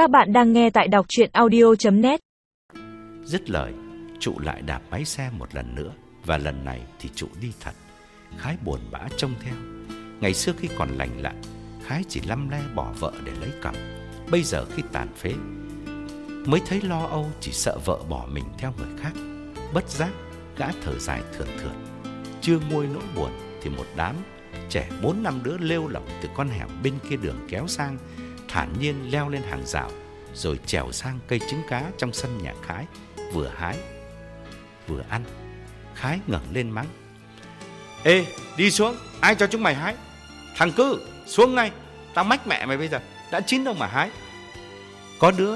Các bạn đang nghe tại đọc chuyện audio.net Dứt lời, trụ lại đạp máy xe một lần nữa và lần này thì trụ đi thật. Khái buồn bã trông theo. Ngày xưa khi còn lành lặn, Khái chỉ lăm le bỏ vợ để lấy cầm. Bây giờ khi tàn phế, mới thấy lo âu chỉ sợ vợ bỏ mình theo người khác. Bất giác, gã thở dài thườn thượt. Chưa nguôi nỗi buồn thì một đám trẻ bốn năm đứa lêu lỏng từ con hẻm bên kia đường kéo sang, thản nhiên leo lên hàng rào, rồi trèo sang cây trứng cá trong sân nhà Khái, vừa hái, vừa ăn. Khái ngẩng lên mắng. Ê, đi xuống, ai cho chúng mày hái? Thằng cư, xuống ngay, tao mách mẹ mày bây giờ, đã chín đâu mà hái. Có đứa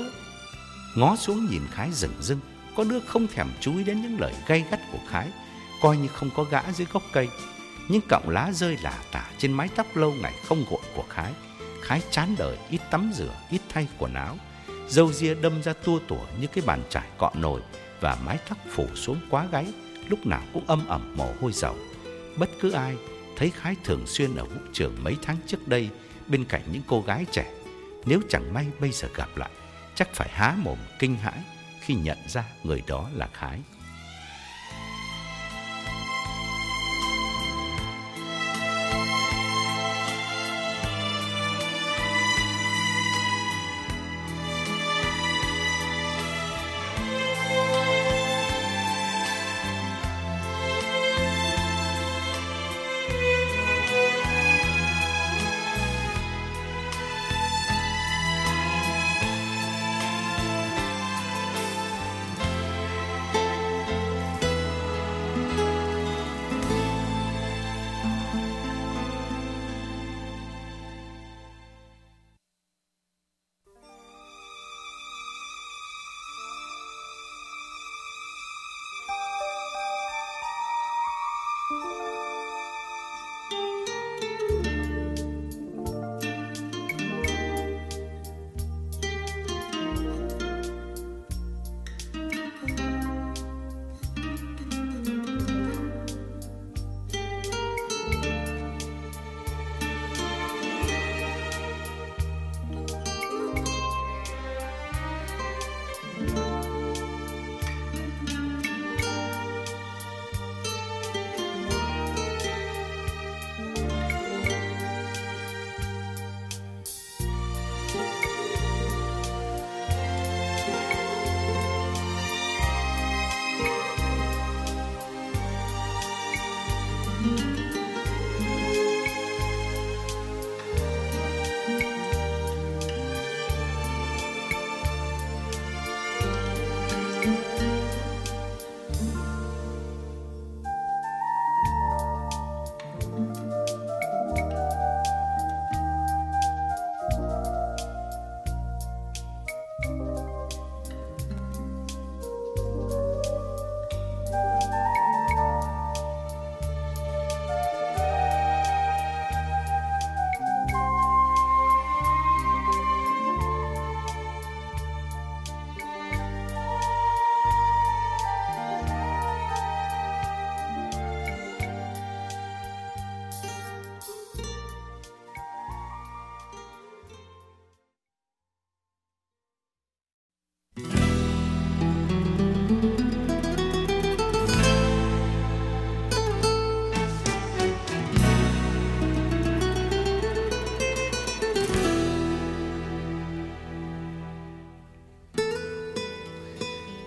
ngó xuống nhìn Khái rừng rưng, có đứa không thèm chú ý đến những lời gay gắt của Khái, coi như không có gã dưới gốc cây. Những cọng lá rơi lả tả trên mái tóc lâu ngày không gội của Khái. Khái chán đời, ít tắm rửa, ít thay quần áo. Dâu ria đâm ra tua tủa như cái bàn trải cọ nồi và mái tóc phủ xuống quá gáy, lúc nào cũng âm ẩm mồ hôi dầu. Bất cứ ai thấy Khái thường xuyên ở vũ trường mấy tháng trước đây bên cạnh những cô gái trẻ, nếu chẳng may bây giờ gặp lại, chắc phải há mồm kinh hãi khi nhận ra người đó là Khái.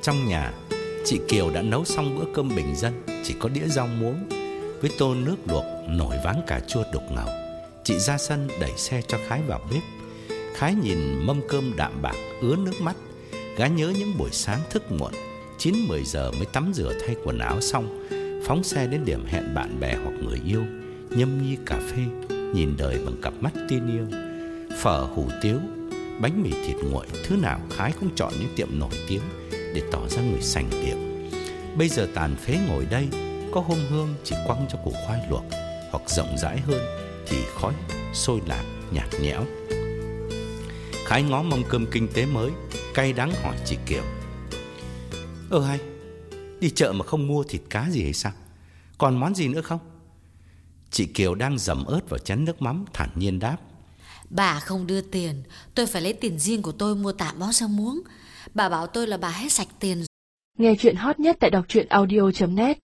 Trong nhà, chị Kiều đã nấu xong bữa cơm bình dân, chỉ có đĩa rau muống với tô nước luộc nổi váng cà chua đục ngầu. Chị ra sân đẩy xe cho Khái vào bếp. Khái nhìn mâm cơm đạm bạc ứa nước mắt, gã nhớ những buổi sáng thức muộn, 9 10 giờ mới tắm rửa thay quần áo xong, phóng xe đến điểm hẹn bạn bè hoặc người yêu, nhâm nhi cà phê, nhìn đời bằng cặp mắt tin yêu. Phở hủ tiếu, bánh mì thịt nguội, thứ nào Khái cũng chọn những tiệm nổi tiếng để tỏ ra người sành điệu. Bây giờ tàn phế ngồi đây, có hôm hương chỉ quăng cho củ khoai luộc, hoặc rộng rãi hơn thì khói sôi lạc nhạt nhẽo. Khái ngó mâm cơm kinh tế mới, cay đắng hỏi chị Kiều. Ơ hay, đi chợ mà không mua thịt cá gì hay sao? Còn món gì nữa không? Chị Kiều đang dầm ớt vào chén nước mắm thản nhiên đáp. Bà không đưa tiền, tôi phải lấy tiền riêng của tôi mua tạm bó rau muống. Bà bảo tôi là bà hết sạch tiền. Nghe chuyện hot nhất tại đọc truyện audio.net